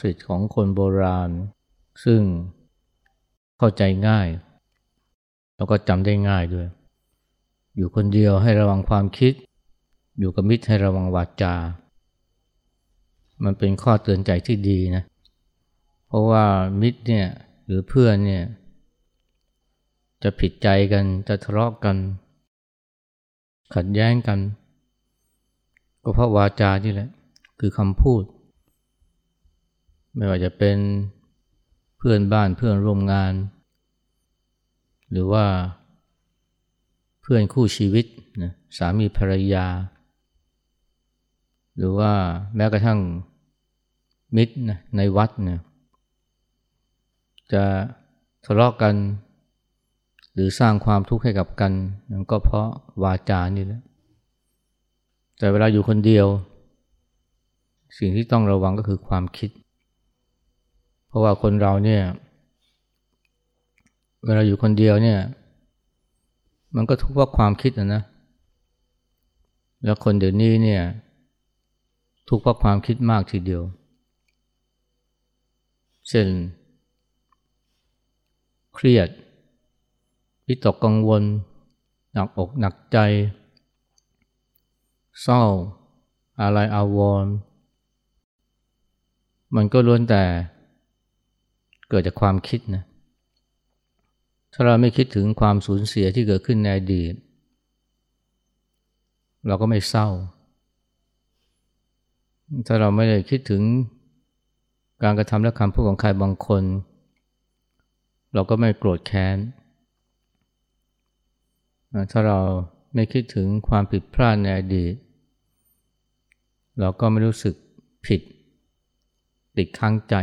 ษิตของคนโบราณ ซึ่งเข้าใจง่าย แล้วก็จำได้ง่ายด้วย อยู่คนเดียวให้ระวังความคิด อยู่กับมิตรให้ระวังวาจา มันเป็นข้อเตือนใจที่ดีนะ เพราะว่ามิตรเนี่ยหรือเพื่อนเนี่ยจะผิดใจกันจะทะเลาะกกัน ขัดแย้งกัน ก็เพราะวาจาที่แหละ คือคำพูด ไม่ว่าจะเป็นเพื่อนบ้านเพื่อนร่วมงาน หรือว่าเพื่อนคู่ชีวิตนะสามีภรรยา หรือว่าแม้กระทั่งมิตรนะในวัดนี่ยจะทะเลาะกกัน หรือสร้างความทุกข์ให้กับกันนั่นก็เพราะวาจานี่แหละแต่เวลาอยู่คนเดียว สิ่งที่ต้องระวังก็คือความคิด เพราะว่าคนเราเนี่ย เวลาอยู่คนเดียวเนี่ย มันก็ทุกข์เพราะความคิดนะนะ แล้วคนเดี๋ยวนี้เนี่ย ทุกข์เพราะความคิดมากทีเดียว เช่นเครียดวิตกกังวล หนักอกหนักใจ เศร้า อะไรอาวรณ์มันก็ล้วนแต่ เกิดจากความคิดนะถ้าเราไม่คิดถึงความสูญเสียที่เกิดขึ้นในอดีต เราก็ไม่เศร้า ถ้าเราไม่ได้คิดถึงการกระทำและคำพูดของใครบางคน เราก็ไม่โกรธแค้น ถ้าเราไม่คิดถึงความผิดพลาดในอดีต เราก็ไม่รู้สึกผิด ติดค้างใจ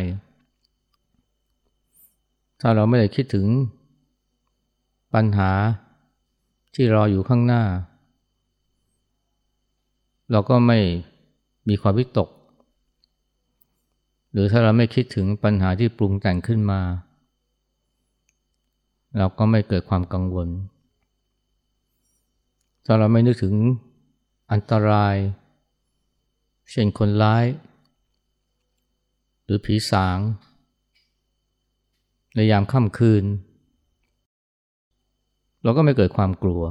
ถ้าเราไม่ได้คิดถึงปัญหาที่รออยู่ข้างหน้า เราก็ไม่มีความวิตก หรือถ้าเราไม่คิดถึงปัญหาที่ปรุงแต่งขึ้นมา เราก็ไม่เกิดความกังวล ถ้าเราไม่นึกถึงอันตราย เช่นคนร้าย หรือผีสาง ในยามค่ำคืน เราก็ไม่เกิดความกลัว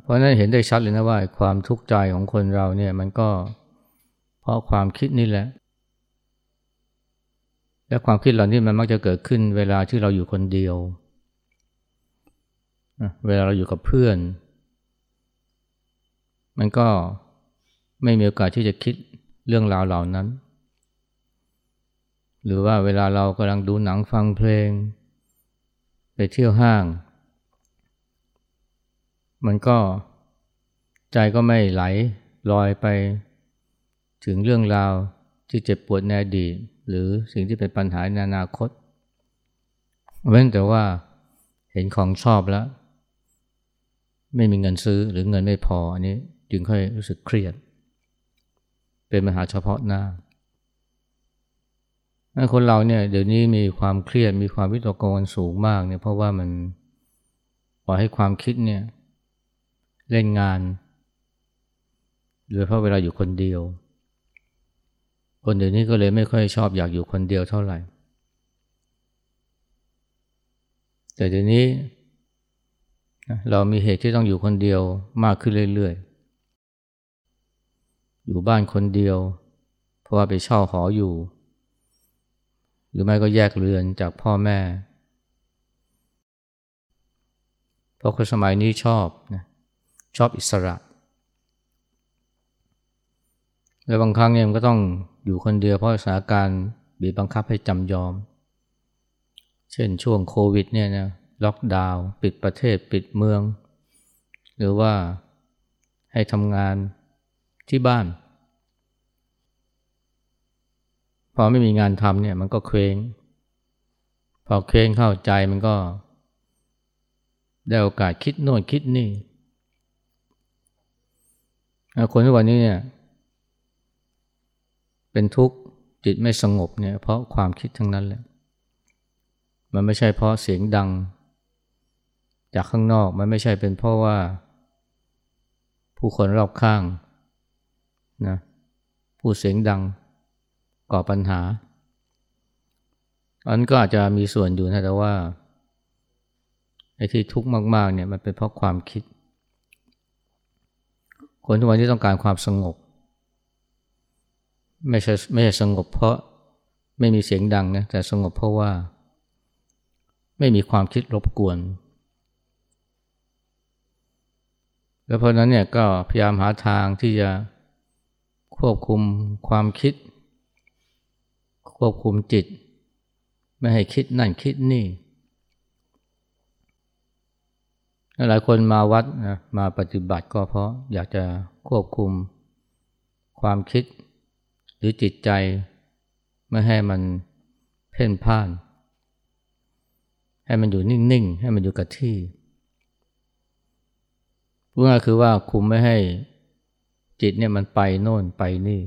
เพราะนั้นเห็นได้ชัดเลยนะว่าความทุกข์ใจของคนเราเนี่ยมันก็เพราะความคิดนี่แหละ และความคิดเหล่านี้มันมักจะเกิดขึ้นเวลาที่เราอยู่คนเดียว เวลาเราอยู่กับเพื่อน มันก็ไม่มีโอกาสที่จะคิดเรื่องราวเหล่านั้น หรือว่าเวลาเรากำลังดูหนังฟังเพลง ไปเที่ยวห้าง มันก็ใจก็ไม่ไหลลอยไปถึงเรื่องราวที่เจ็บปวดในอดีตหรือสิ่งที่เป็นปัญหาในอนาคต เว้นแต่ว่าเห็นของชอบแล้ว ไม่มีเงินซื้อหรือเงินไม่พออันนี้จึงค่อยรู้สึกเครียด เป็นปัญหาเฉพาะหน้า คนเราเนี่ยเดี๋ยวนี้มีความเครียดมีความวิตกกังวลสูงมากเนี่ยเพราะว่ามันปล่อยให้ความคิดเนี่ยเล่นงานโดยเพราะเวลาอยู่คนเดียว คนเดี๋ยวนี้ก็เลยไม่ค่อยชอบอยากอยู่คนเดียวเท่าไหร่ แต่เดี๋ยวนี้เรามีเหตุที่ต้องอยู่คนเดียวมากขึ้นเรื่อยๆ อยู่บ้านคนเดียว เพราะว่าไปเช่าหออยู่ หรือไม่ก็แยกเรือนจากพ่อแม่ เพราะคนสมัยนี้ชอบนะชอบอิสระ และบางครั้งเนี่ยมันก็ต้องอยู่คนเดียวเพราะสถานการณ์บีบบังคับให้จำยอม เช่นช่วงโควิดเนี่ยนะล็อกดาวน์ปิดประเทศปิดเมือง หรือว่าให้ทำงานที่บ้าน พอไม่มีงานทำเนี่ยมันก็เคว้ง พอเคว้งเข้าใจมันก็ ได้โอกาสคิดโน่นคิดนี่คนทุกวันนี้เนี่ย เป็นทุกข์จิตไม่สงบเนี่ย เพราะความคิดทั้งนั้นแหละ มันไม่ใช่เพราะเสียงดัง จากข้างนอกมันไม่ใช่เป็นเพราะว่า ผู้คนรอบข้างนะพูดเสียงดัง ก่อปัญหา อันก็อาจจะมีส่วนอยู่นะแต่ว่าไอ้ที่ทุกข์มากๆเนี่ยมันเป็นเพราะความคิด คนทุกวันที่ต้องการความสงบ ไม่ใช่ไม่ใช่สงบเพราะไม่มีเสียงดังนะแต่สงบเพราะว่า ไม่มีความคิดรบกวน แล้วเพราะนั้นเนี่ยก็พยายามหาทางที่จะควบคุมความคิด ควบคุมจิต ไม่ให้คิดนั่นคิดนี่ หลายคนมาวัดนะมาปฏิบัติก็เพราะอยากจะควบคุมความคิด หรือจิตใจไม่ให้มันเพ่นพ่าน ให้มันอยู่นิ่งๆ ให้มันอยู่กับที่พูดง่ายคือว่าคุมไม่ให้จิตเนี่ยมันไปโน่นไปนี่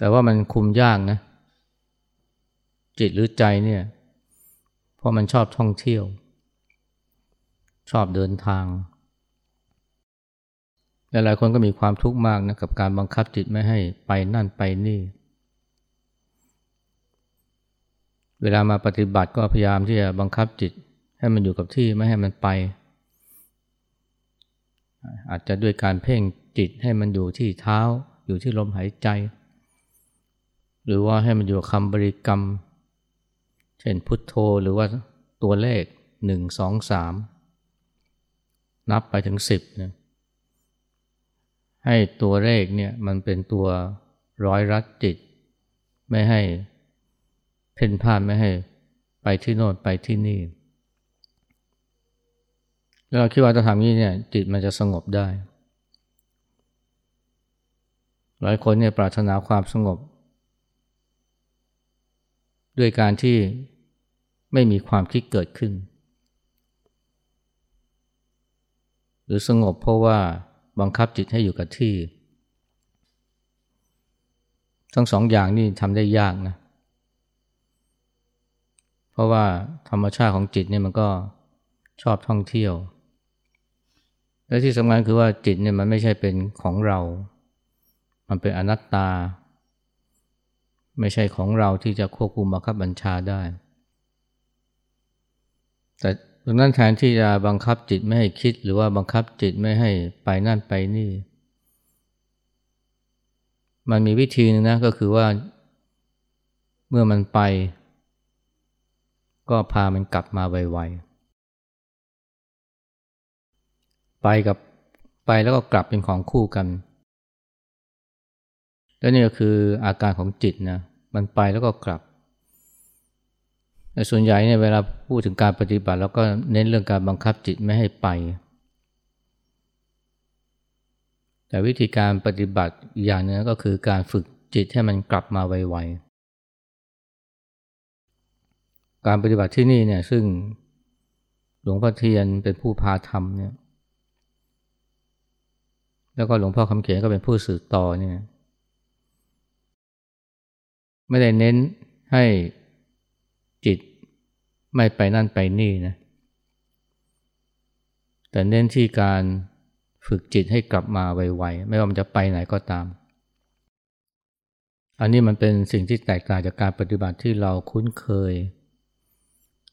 แต่ว่ามันคุมยากนะ จิตหรือใจเนี่ย เพราะมันชอบท่องเที่ยว ชอบเดินทางหลายๆคนก็มีความทุกข์มากนะกับการบังคับจิตไม่ให้ไปนั่นไปนี่ เวลามาปฏิบัติก็พยายามที่จะบังคับจิต ให้มันอยู่กับที่ไม่ให้มันไป อาจจะด้วยการเพ่งจิตให้มันอยู่ที่เท้า อยู่ที่ลมหายใจ หรือว่าให้มันอยู่กับคำบริกรรม เช่นพุทโธหรือว่าตัวเลขหนึ่งสองสามนับไปถึงสิบนะให้ตัวเลขเนี่ยมันเป็นตัวร้อยรัดจิต ไม่ให้เพ่นพ่านไม่ให้ไปที่โน่นไปที่นี่ แล้วเราคิดว่าจะทำนี้เนี่ยจิตมันจะสงบได้ หลายคนเนี่ยปรารถนาความสงบ ด้วยการที่ไม่มีความคิดเกิดขึ้น หรือสงบเพราะว่าบังคับจิตให้อยู่กับที่ ทั้งสองอย่างนี่ทำได้ยากนะ เพราะว่าธรรมชาติของจิตเนี่ยมันก็ชอบท่องเที่ยว และที่สำคัญคือว่าจิตเนี่ยมันไม่ใช่เป็นของเรา มันเป็นอนัตตา ไม่ใช่ของเราที่จะควบคุมบังคับบัญชาได้ แต่ดังนั้นแทนที่จะบังคับจิตไม่ให้คิดหรือว่าบังคับจิตไม่ให้ไปนั่นไปนี่ มันมีวิธีนึงนะก็คือว่า เมื่อมันไป ก็พามันกลับมาไวๆไปกับไปแล้วก็กลับเป็นของคู่กัน และนี่ก็คืออาการของจิตนะมันไปแล้วก็กลับแต่ส่วนใหญ่เนี่ยเวลาพูดถึงการปฏิบัติเราก็เน้นเรื่องการบังคับจิตไม่ให้ไป แต่วิธีการปฏิบัติอย่างนึงก็คือการฝึกจิตให้มันกลับมาไวๆ การปฏิบัติที่นี่เนี่ยซึ่งหลวงพ่อเทียนเป็นผู้พาทำเนี่ย แล้วก็หลวงพ่อคำเขียนก็เป็นผู้สื่อต่อเนี่ย ไม่ได้เน้นให้จิตไม่ไปนั่นไปนี่นะแต่เน้นที่การฝึกจิตให้กลับมาไวๆ ไม่ว่ามันจะไปไหนก็ตาม อันนี้มันเป็นสิ่งที่แตกต่างจากการปฏิบัติที่เราคุ้นเคย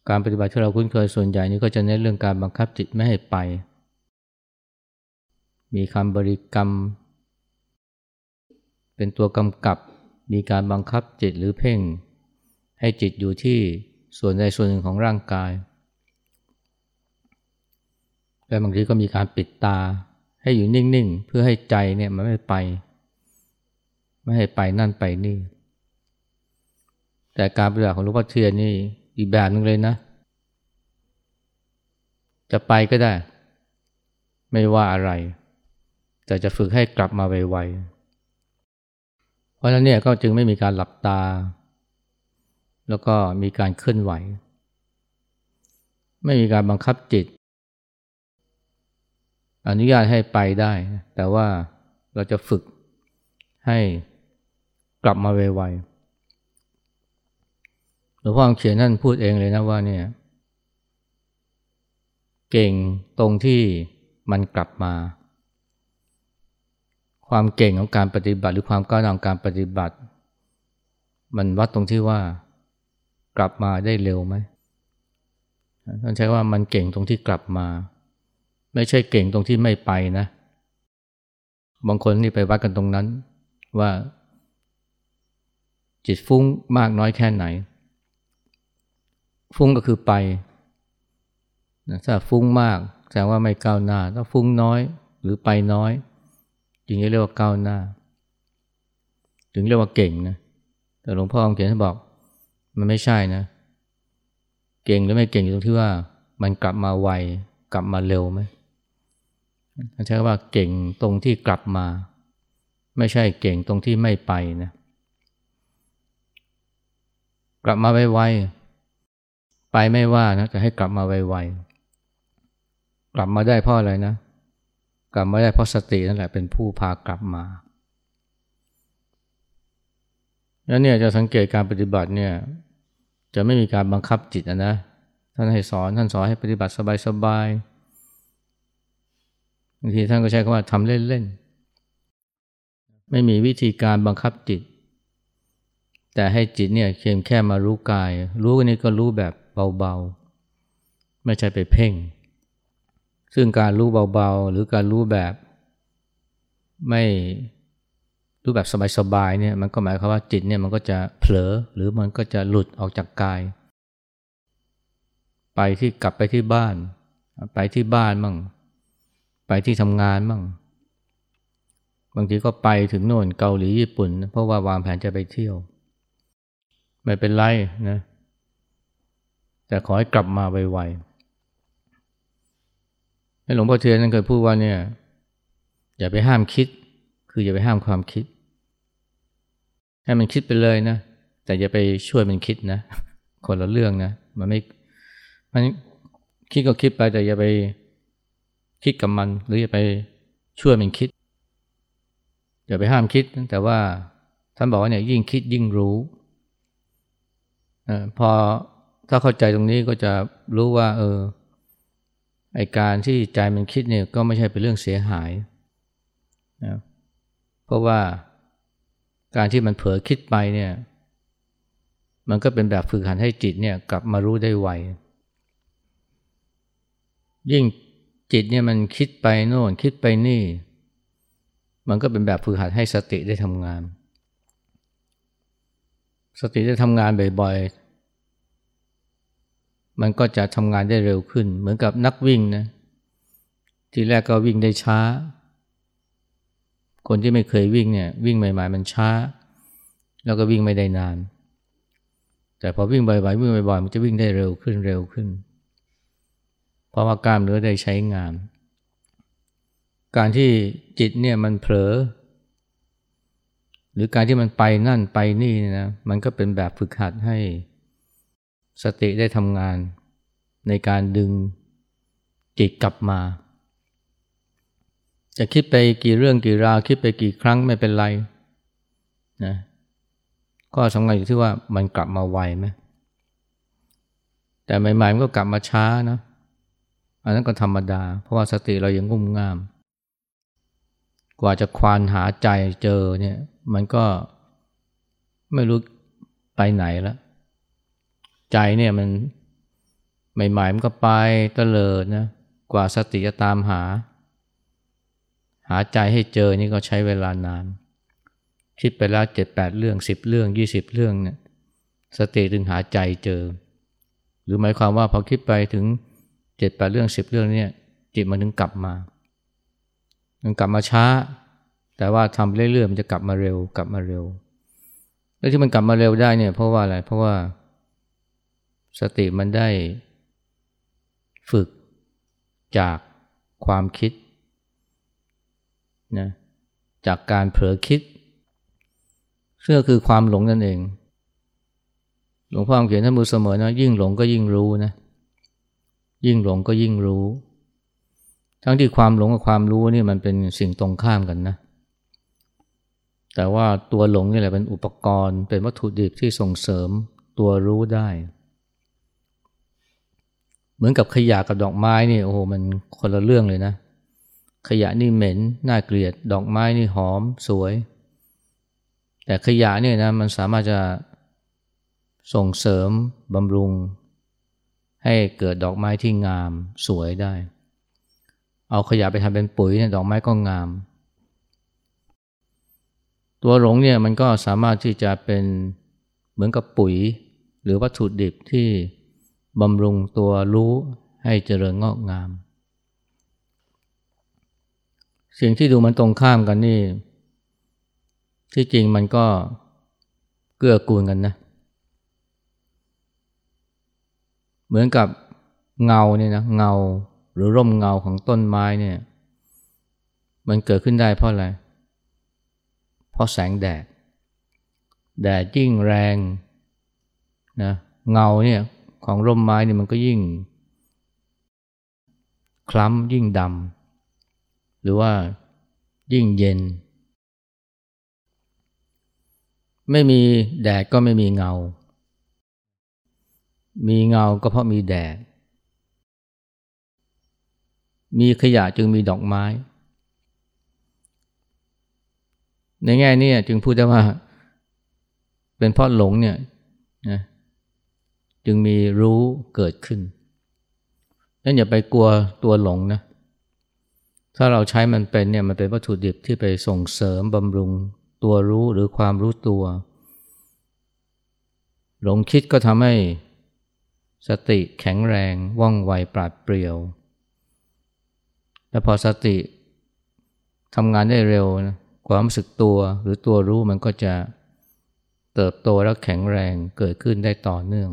การปฏิบัติที่เราคุ้นเคยส่วนใหญ่นี้ก็จะเน้นเรื่องการบังคับจิตไม่ให้ไป มีคำบริกรรม เป็นตัวกำกับ มีการบังคับจิตหรือเพ่ง ให้จิตอยู่ที่ส่วนใดส่วนหนึ่งของร่างกาย และบางทีก็มีการปิดตาให้อยู่นิ่ง ๆ เพื่อให้ใจเนี่ยมันไม่ไป ไม่ให้ไปนั่นไปนี่ แต่การปฏิบัติของหลวงพ่อเทียนนี่อีกแบบนึงเลยนะ จะไปก็ได้ ไม่ว่าอะไร แต่จะฝึกให้กลับมาไวๆ เพราะฉะนั้นเนี่ยก็จึงไม่มีการหลับตา แล้วก็มีการเคลื่อนไหว ไม่มีการบังคับจิต อนุญาตให้ไปได้ แต่ว่าเราจะฝึกให้กลับมาไวๆหลวงพ่อเขียนนั่นพูดเองเลยนะว่าเนี่ยเก่งตรงที่มันกลับมา ความเก่งของการปฏิบัติ หรือความก้าวหน้าของการปฏิบัติ มันวัดตรงที่ว่ากลับมาได้เร็วไหมท่านใช้ว่ามันเก่งตรงที่กลับมา ไม่ใช่เก่งตรงที่ไม่ไปนะ บางคนนี่ไปวัดกันตรงนั้น ว่า จิตฟุ้งมากน้อยแค่ไหน ฟุ้งก็คือไปถ้าฟุ้งมากแสดงว่าไม่ก้าวหน้า ถ้าฟุ้งน้อยหรือไปน้อย จึงเรียกว่าก้าวหน้า ถึงเรียกว่าเก่งนะ แต่หลวงพ่อองเขียนท่านบอก มันไม่ใช่นะ เก่งหรือไม่เก่งอยู่ตรงที่ว่า มันกลับมาไวกลับมาเร็วไหมใช้ว่าเก่งตรงที่กลับมา ไม่ใช่เก่งตรงที่ไม่ไปนะกลับมาไวๆไปไม่ว่านะแต่ให้กลับมาไวๆกลับมาได้เพราะอะไรนะ กลับมาได้เพราะสตินั่นแหละเป็นผู้พากลับมา แล้วเนี่ยจะสังเกตการปฏิบัติเนี่ยจะไม่มีการบังคับจิตนะท่านให้สอนท่านสอนให้ปฏิบัติสบายๆบางทีท่านก็ใช้คำว่าทำเล่นๆไม่มีวิธีการบังคับจิต แต่ให้จิตเนี่ยเพียงแค่มารู้กาย รู้กันนี้ก็รู้แบบเบาๆ ไม่ใช่ไปเพ่ง ซึ่งการรู้เบาๆ หรือการรู้แบบไม่รู้แบบสบายๆเนี่ยมันก็หมายความว่าจิตเนี่ยมันก็จะเผลอหรือมันก็จะหลุดออกจากกาย ไปที่กลับไปที่บ้าน ไปที่บ้านมั่ง ไปที่ทำงานมั่ง บางทีก็ไปถึงโน่นเกาหลีญี่ปุ่น เพราะว่าวางแผนจะไปเที่ยว ไม่เป็นไรนะแต่ขอให้กลับมาไวๆ หลวงพ่อเทียนนั้นเคยพูดว่าเนี่ย อย่าไปห้ามคิด คืออย่าไปห้ามความคิด ให้มันคิดไปเลยนะ แต่อย่าไปช่วยมันคิดนะ คนละเรื่องนะ มันไม่มันคิดก็คิดไปแต่อย่าไปคิดกับมัน หรืออย่าไปช่วยมันคิด อย่าไปห้ามคิด แต่ว่าท่านบอกว่าเนี่ยยิ่งคิดยิ่งรู้อพอถ้าเข้าใจตรงนี้ก็จะรู้ว่า เออ ไอการที่ใจมันคิดเนี่ยก็ไม่ใช่เป็นเรื่องเสียหายนะเพราะว่าการที่มันเผลอคิดไปเนี่ย มันก็เป็นแบบฝึกหัดให้จิตเนี่ยกลับมารู้ได้ไว ยิ่งจิตเนี่ยมันคิดไปโน่นคิดไปนี่ มันก็เป็นแบบฝึกหัดให้สติได้ทำงาน สติได้ทำงานบ่อย มันก็จะทำงานได้เร็วขึ้น เหมือนกับนักวิ่งนะทีแรกก็วิ่งได้ช้า คนที่ไม่เคยวิ่งเนี่ยวิ่งใหม่ๆมันช้า แล้วก็วิ่งไม่ได้นาน แต่พอวิ่งบ่อยๆวิ่งบ่อยๆมันจะวิ่งได้เร็วขึ้นเร็วขึ้น เพราะว่ากล้ามเนื้อได้ใช้งาน การที่จิตเนี่ยมันเผลอ หรือการที่มันไปนั่นไปนี่นะมันก็เป็นแบบฝึกหัดให้ สติได้ทำงานในการดึงจิตกลับมา จะคิดไปกี่เรื่องกี่ราวคิดไปกี่ครั้งไม่เป็นไรนะก็สำคัญอยู่ที่ว่ามันกลับมาไวไหมแต่ใหม่ๆมันก็กลับมาช้านะอันนั้นก็ธรรมดา เพราะว่าสติเรายังงุ่มง่าม กว่าจะควานหาใจเจอเนี่ย มันก็ไม่รู้ไปไหนแล้ว ใจเนี่ยมันใหม่ๆมันก็ไปเตลิดนะกว่าสติจะตามหา หาใจให้เจอนี่ก็ใช้เวลานาน คิดไปแล้วเจ็ดแปดเรื่องสิบเรื่องยี่สิบเรื่องเนี่ยสติถึงหาใจเจอ หรือหมายความว่าพอคิดไปถึงเจ็ดแปดเรื่องสิบเรื่องเนี่ยจิตมันถึงกลับมา มันกลับมาช้า แต่ว่าทำเรื่อยๆมันจะกลับมาเร็วกลับมาเร็ว แล้วที่มันกลับมาเร็วได้เนี่ยเพราะว่าอะไรเพราะว่า สติมันได้ฝึกจากความคิดนะจากการเผลอคิดซึ่งคือความหลงนั่นเอง หลวงพ่อเขียนท่านมือเสมอนะยิ่งหลงก็ยิ่งรู้นะยิ่งหลงก็ยิ่งรู้ ทั้งที่ความหลงกับความรู้นี่มันเป็นสิ่งตรงข้ามกันนะ แต่ว่าตัวหลงนี่แหละเป็นอุปกรณ์ เป็นวัตถุดิบที่ส่งเสริมตัวรู้ได้ เหมือนกับขยะกับดอกไม้นี่โอ้โหมันคนละเรื่องเลยนะ ขยะนี่เหม็นน่าเกลียด ดอกไม้นี่หอมสวย แต่ขยะเนี่ยนะมันสามารถจะส่งเสริมบำรุง ให้เกิดดอกไม้ที่งามสวยได้ เอาขยะไปทำเป็นปุ๋ยเนี่ยดอกไม้ก็งาม ตัวหลงเนี่ยมันก็สามารถที่จะเป็นเหมือนกับปุ๋ย หรือวัตถุดิบที่ บำรุงตัวรู้ให้เจริญงอกงาม สิ่งที่ดูมันตรงข้ามกันนี่ ที่จริงมันก็เกื้อกูลกันนะ เหมือนกับเงาเนี่ยนะเงาหรือร่มเงาของต้นไม้เนี่ย มันเกิดขึ้นได้เพราะอะไร เพราะแสงแดด แดดยิ่งแรงนะเงาเนี่ย ของร่มไม้เนี่ยมันก็ยิ่ง คล้ำยิ่งดำหรือว่ายิ่งเย็น ไม่มีแดดก็ไม่มีเงา มีเงาก็เพราะมีแดด มีขยะจึงมีดอกไม้ ในแง่นี้จึงพูดได้ว่า เป็นเพราะหลงเนี่ยนะ จึงมีรู้เกิดขึ้นนั่นอย่าไปกลัวตัวหลงนะ ถ้าเราใช้มันเป็นเนี่ยมันเป็นวัตถุดิบที่ไปส่งเสริมบำรุงตัวรู้หรือความรู้ตัว หลงคิดก็ทำให้สติแข็งแรงว่องไวปราดเปรียว และพอสติทำงานได้เร็วนะความรู้สึกตัวหรือตัวรู้มันก็จะเติบโตและแข็งแรงเกิดขึ้นได้ต่อเนื่อง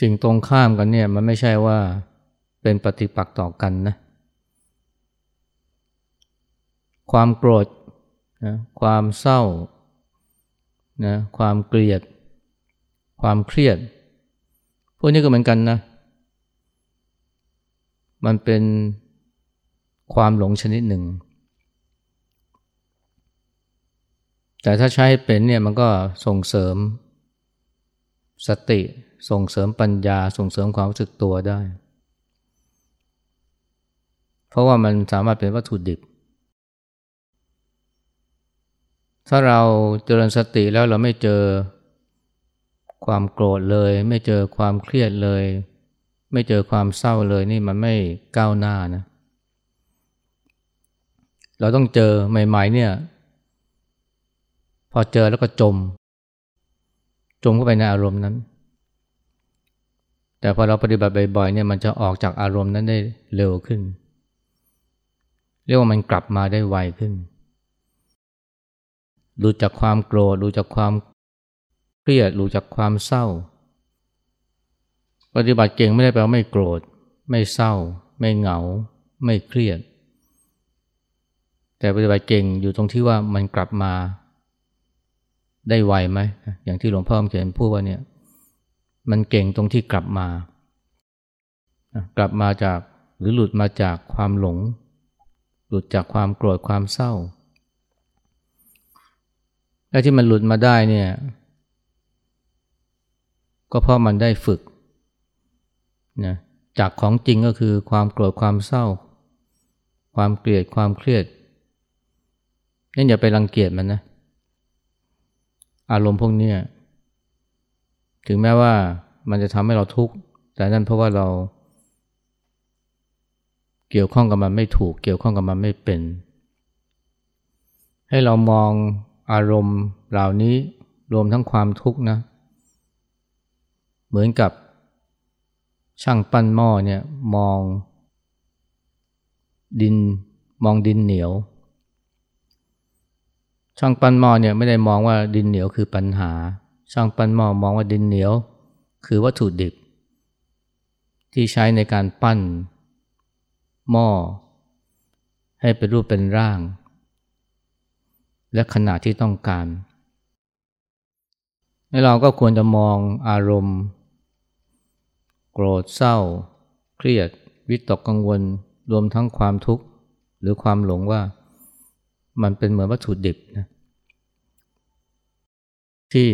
สิ่งตรงข้ามกันเนี่ยมันไม่ใช่ว่าเป็นปฏิปักษ์ต่อกันนะ ความโกรธนะความเศร้านะความเกลียด ความเครียด พวกนี้ก็เหมือนกันนะ มันเป็นความหลงชนิดหนึ่ง แต่ถ้าใช้เป็นเนี่ยมันก็ส่งเสริม สติส่งเสริมปัญญาส่งเสริมความรู้สึกตัวได้ เพราะว่ามันสามารถเป็นวัตถุดิบ ถ้าเราเจริญสติแล้วเราไม่เจอความโกรธเลย ไม่เจอความเครียดเลย ไม่เจอความเศร้าเลยนี่มันไม่ก้าวหน้านะ เราต้องเจอใหม่ ๆ เนี่ย พอเจอแล้วก็จม จมเข้าไปในอารมณ์นั้น แต่พอเราปฏิบัติบ่อยๆเนี่ยมันจะออกจากอารมณ์นั้นได้เร็วขึ้น เรียกว่ามันกลับมาได้ไวขึ้นรู้จากความโกรธรู้จากความเครียดรู้จากความเศร้า ปฏิบัติเก่งไม่ได้แปลว่าไม่โกรธ ไม่เศร้า ไม่เหงา ไม่เครียด แต่ปฏิบัติเก่งอยู่ตรงที่ว่ามันกลับมา ได้ไวไหม อย่างที่หลวงพ่อเขียนพูดว่าเนี่ย มันเก่งตรงที่กลับมา กลับมาจากหรือหลุดมาจากความหลง หลุดจากความโกรธความเศร้า และที่มันหลุดมาได้เนี่ย ก็เพราะมันได้ฝึกนะจากของจริงก็คือความโกรธความเศร้า ความเกลียดความเครียดนั่นอย่าไปรังเกียจมันนะ อารมณ์พวกนี้ถึงแม้ว่ามันจะทำให้เราทุกข์ แต่นั่นเพราะว่าเรา เกี่ยวข้องกับมันไม่ถูก เกี่ยวข้องกับมันไม่เป็น ให้เรามองอารมณ์เหล่านี้รวมทั้งความทุกข์นะ เหมือนกับช่างปั้นหม้อเนี่ยมองดินมองดินเหนียว ช่างปั้นหม้อเนี่ยไม่ได้มองว่าดินเหนียวคือปัญหา ช่างปั้นหม้อมองว่าดินเหนียว คือวัตถุดิบ ที่ใช้ในการปั้น หม้อ ให้เป็นรูปเป็นร่าง และขนาดที่ต้องการเราก็ควรจะมองอารมณ์ โกรธเศร้า เครียด วิตกกังวล รวมทั้งความทุกข์ หรือความหลงว่า มันเป็นเหมือนวัตถุดิบนะที่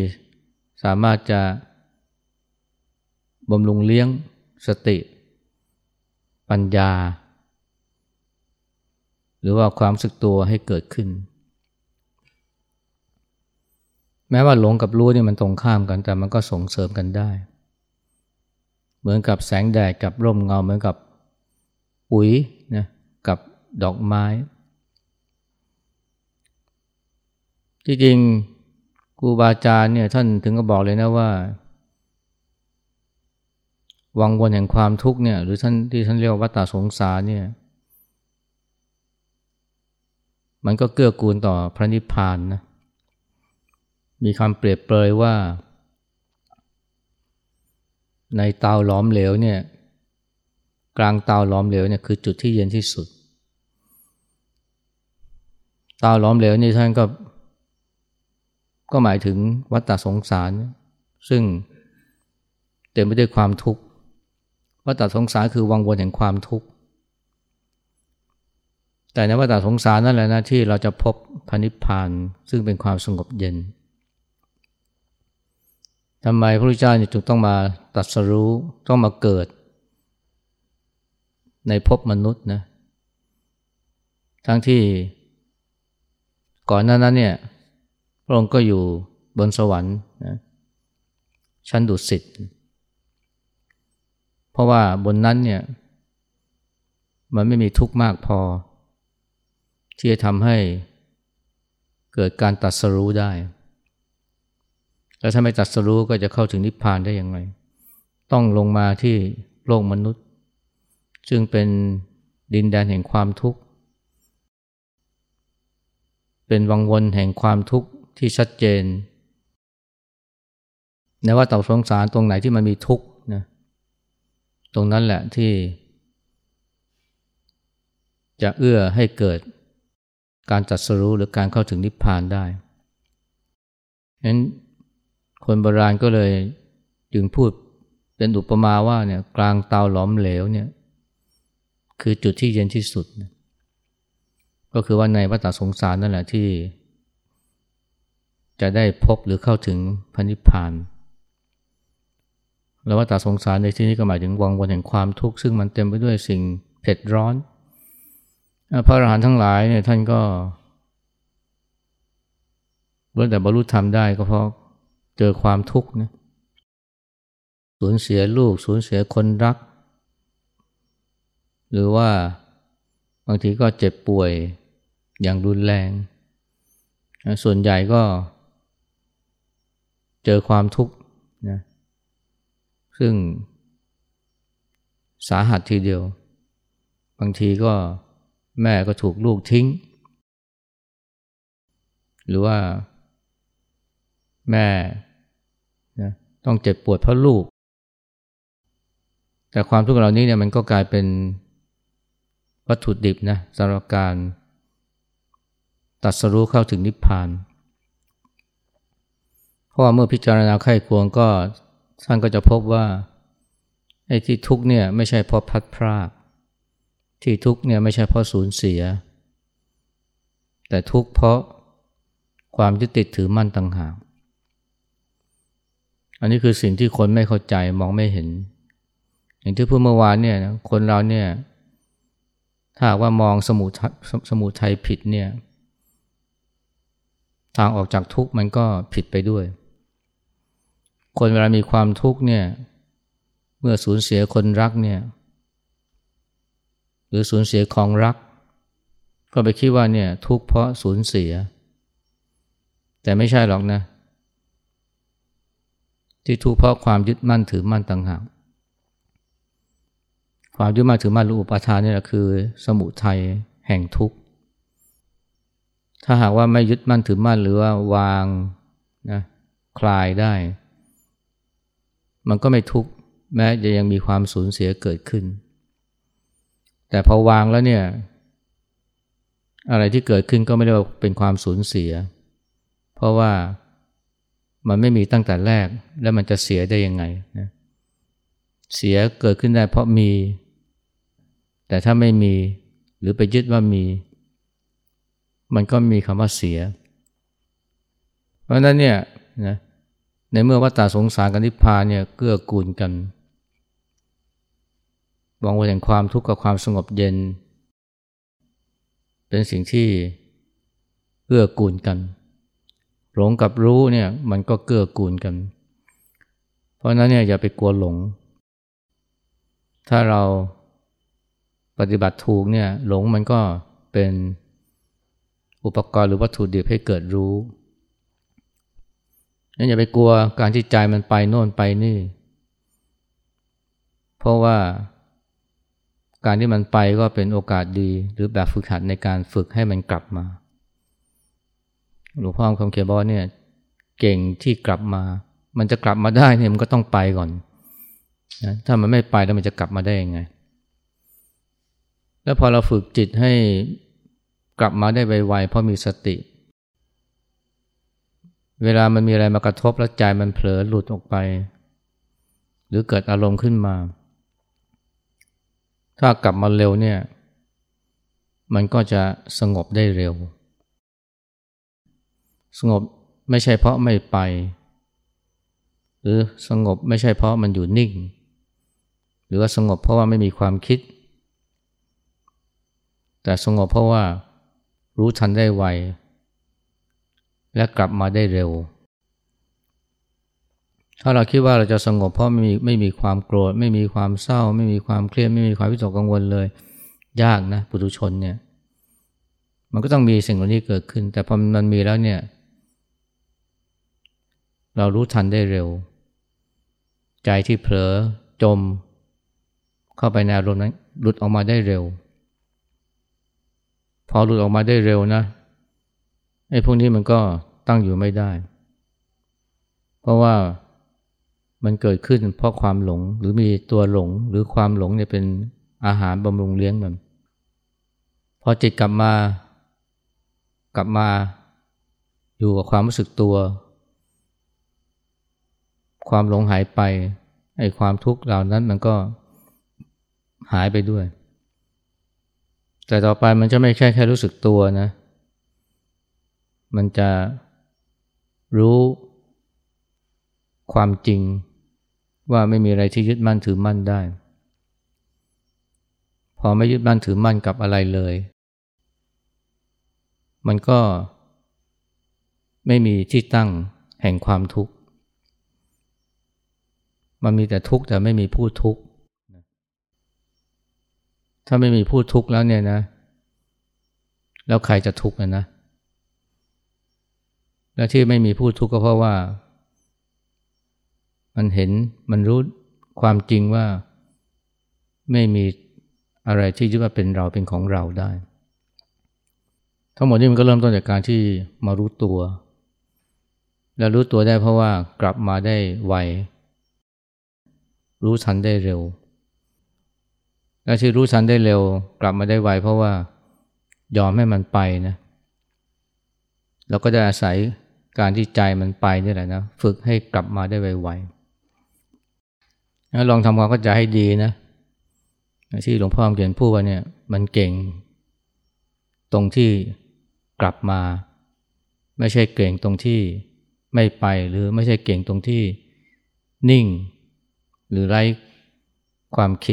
สามารถจะบำรุงเลี้ยงสติ ปัญญา หรือว่าความสึกตัวให้เกิดขึ้น แม้ว่าหลงกับรู้นี่มันตรงข้ามกันแต่มันก็ส่งเสริมกันได้ เหมือนกับแสงแดดกับร่มเงาเหมือนกับปุ๋ยนะกับดอกไม้ ที่จริงครูบาอาจารย์เนี่ยท่านถึงก็บอกเลยนะว่า วังวนแห่งความทุกข์เนี่ย หรือท่านที่ท่านเรียกว่าวัฏสงสารเนี่ย มันก็เกื้อกูลต่อพระนิพพานนะมีคำเปรียบเปรยว่า ในเตาหลอมเหลวเนี่ย กลางเตาหลอมเหลวเนี่ยคือจุดที่เย็นที่สุดเตาหลอมเหลวนี่ท่านก็ ก็หมายถึงวัฏสงสาร ซึ่งเต็มไปด้วยความทุกข์วัฏสงสารคือวังวนแห่งความทุกข์แต่ในวัฏสงสารนั่นแหละนะที่เราจะพบพระนิพพานซึ่งเป็นความสงบเย็นทำไมพระพุทธเจ้าจึงต้องมาตัดสรู้ต้องมาเกิด ในภพมนุษย์นะทั้งที่ก่อนหน้านั้นเนี่ย พระองค์ก็อยู่บนสวรรค์นะชั้นดุสิต เพราะว่าบนนั้นเนี่ยมันไม่มีทุกข์มากพอ ที่จะทำให้เกิดการตัดสรู้ได้ แล้วถ้าไม่ตัดสรู้ก็จะเข้าถึงนิพพานได้อย่างไร ต้องลงมาที่โลกมนุษย์ ซึ่งเป็นดินแดนแห่งความทุกข์ เป็นวังวนแห่งความทุกข์ ที่ชัดเจนในว่าต่อสงสารตรงไหนที่มันมีทุกข์นะตรงนั้นแหละที่ จะเอื้อให้เกิดการจัดสรู้หรือการเข้าถึงนิพพานได้ฉะนั้นคนโบราณก็เลยจึงพูดเป็นอุปมาว่าเนี่ยกลางเตาหลอมเหลวเนี่ยคือจุดที่เย็นที่สุด ก็คือว่าในวัฏสงสารนั่นแหละที่ จะได้พบหรือเข้าถึงพระนิพพานแล้วว่าตาสงสารในที่นี้ก็หมายถึงวังวนแห่งความทุกข์ซึ่งมันเต็มไปด้วยสิ่งเผ็ดร้อน พระอรหันต์ทั้งหลายเนี่ยท่านก็เมื่อแต่บรรลุธรรมได้ก็เพราะเจอความทุกข์นะสูญเสียลูก สูญเสียคนรัก หรือว่าบางทีก็เจ็บป่วยอย่างรุนแรง ส่วนใหญ่ก็ เจอความทุกข์นะซึ่งสาหัสทีเดียว บางทีก็แม่ก็ถูกลูกทิ้ง หรือว่าแม่นะต้องเจ็บปวดเพราะลูก แต่ความทุกข์เหล่านี้เนี่ยมันก็กลายเป็นวัตถุดิบนะสำหรับการตัดสรู้เข้าถึงนิพพานเพราะว่าเมื่อพิจารณาไข้ควงก็ท่านก็จะพบว่าไอ้ที่ทุกเนี่ยไม่ใช่เพราะพัดพราก ที่ทุกเนี่ยไม่ใช่เพราะสูญเสีย แต่ทุกเพราะความยึดติดถือมั่นต่างหาก อันนี้คือสิ่งที่คนไม่เข้าใจมองไม่เห็น อย่างที่พูดเมื่อวานเนี่ยคนเราเนี่ยถ้าว่ามองสมุทสมุทัยผิดเนี่ย ทางออกจากทุกข์มันก็ผิดไปด้วย คนเวลามีความทุกข์เนี่ย เมื่อสูญเสียคนรักเนี่ย หรือสูญเสียของรัก ก็ไปคิดว่าเนี่ยทุกข์เพราะสูญเสีย แต่ไม่ใช่หรอกนะ ที่ทุกข์เพราะความยึดมั่นถือมั่นต่างหากความยึดมั่นถือมั่นรูปปาทานนี่แหละคือ สมุทัยแห่งทุกข์ ถ้าหากว่าไม่ยึดมั่นถือมั่นหรือว่าวางนะคลายได้ มันก็ไม่ทุกข์แม้จะยังมีความสูญเสียเกิดขึ้น แต่พอวางแล้วเนี่ย อะไรที่เกิดขึ้นก็ไม่ได้ว่าเป็นความสูญเสีย เพราะว่ามันไม่มีตั้งแต่แรกแล้วมันจะเสียได้ยังไงนะเสียเกิดขึ้นได้เพราะมี แต่ถ้าไม่มีหรือไปยึดว่ามี มันก็มีคำว่าเสีย เพราะนั้นเนี่ยนะ ในเมื่อวัฏฏสงสารกับนิพพานเนี่ยเกื้อกูลกันวางวนแห่งความทุกข์กับความสงบเย็น เป็นสิ่งที่เกื้อกูลกันหลงกับรู้เนี่ยมันก็เกื้อกูลกัน เพราะนั้นเนี่ยอย่าไปกลัวหลง ถ้าเราปฏิบัติถูกเนี่ยหลงมันก็เป็นอุปกรณ์หรือวัตถุดิบให้เกิดรู้ นั้นอย่าไปกลัวการที่ใจมันไปโน่นไปนี่ เพราะว่าการที่มันไปก็เป็นโอกาสดี หรือแบบฝึกหัดในการฝึกให้มันกลับมา หลวงพ่อคำเขียนบอกเนี่ย เก่งที่กลับมา มันจะกลับมาได้เนี่ยมันก็ต้องไปก่อนนะถ้ามันไม่ไปแล้วมันจะกลับมาได้ยังไง แล้วพอเราฝึกจิตให้กลับมาได้ไวๆเพราะมีสติ เวลามันมีอะไรมากระทบแล้วใจมันเผลอหลุดออกไป หรือเกิดอารมณ์ขึ้นมา ถ้ากลับมาเร็วเนี่ย มันก็จะสงบได้เร็ว สงบไม่ใช่เพราะไม่ไป หรือสงบไม่ใช่เพราะมันอยู่นิ่ง หรือว่าสงบเพราะว่าไม่มีความคิด แต่สงบเพราะว่ารู้ทันได้ไว และกลับมาได้เร็ว ถ้าเราคิดว่าเราจะสงบเพราะไม่มีไม่มีความโกรธ ไม่มีความเศร้า ไม่มีความเครียดไม่มีความวิตกกังวลเลย ยากนะปุถุชนเนี่ยมันก็ต้องมีสิ่งเหล่านี้เกิดขึ้น แต่พอมันมีแล้วเนี่ย เรารู้ทันได้เร็ว ใจที่เผลอจม เข้าไปในอารมณ์นั้นหลุดออกมาได้เร็ว พอหลุดออกมาได้เร็วนะ ไอ้พวกนี้มันก็ตั้งอยู่ไม่ได้ เพราะว่ามันเกิดขึ้นเพราะความหลงหรือมีตัวหลงหรือความหลงเนี่ยเป็นอาหารบำรุงเลี้ยงมัน พอจิตกลับมากลับมาอยู่กับความรู้สึกตัว ความหลงหายไปไอ้ความทุกข์เหล่านั้นมันก็หายไปด้วย แต่ต่อไปมันจะไม่ใช่แค่รู้สึกตัวนะ มันจะรู้ความจริงว่าไม่มีอะไรที่ยึดมั่นถือมั่นได้ พอไม่ยึดมั่นถือมั่นกับอะไรเลย มันก็ไม่มีที่ตั้งแห่งความทุกข์ มันมีแต่ทุกข์แต่ไม่มีผู้ทุกข์ ถ้าไม่มีผู้ทุกข์แล้วเนี่ยนะ แล้วใครจะทุกข์นะ และที่ไม่มีผู้ทุกข์ก็เพราะว่า มันเห็นมันรู้ความจริงว่าไม่มีอะไรที่ยึดว่าเป็นเราเป็นของเราได้ ทั้งหมดนี้มันก็เริ่มต้นจากการที่มารู้ตัว และรู้ตัวได้เพราะว่ากลับมาได้ไว รู้ทันได้เร็ว และที่รู้ทันได้เร็ว กลับมาได้ไว เพราะว่ายอมให้มันไปนะ เราก็จะอาศัย การที่ใจมันไปนี่แหละนะฝึกให้กลับมาได้ไวๆลองทำความเข้าใจให้ดีนะที่หลวงพ่อเขียนพูดว่าเนี่ยมันเก่ง ตรงที่กลับมา ไม่ใช่เก่งตรงที่ไม่ไปหรือไม่ใช่เก่งตรงที่นิ่ง หรือไร้ความคิด